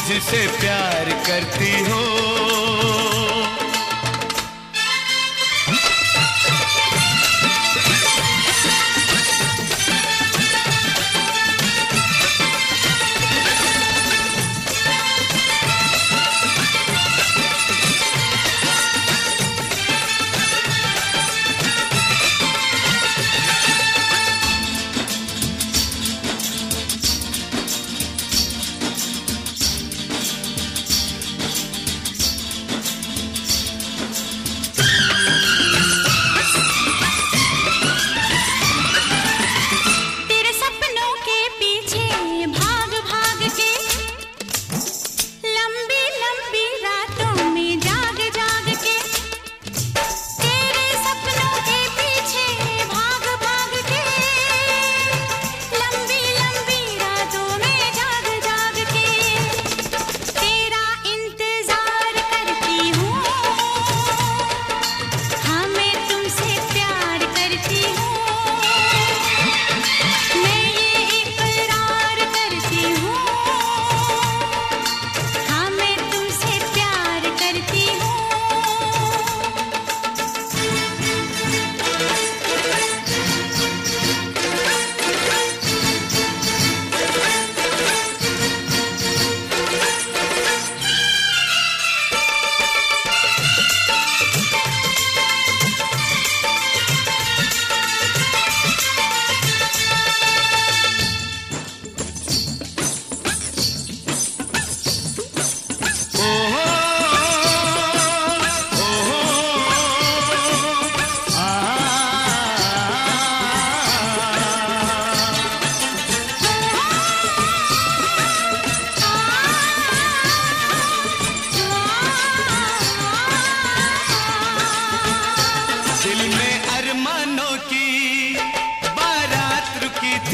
मुझसे प्यार करती हो।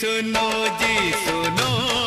सुनो जी सुनो।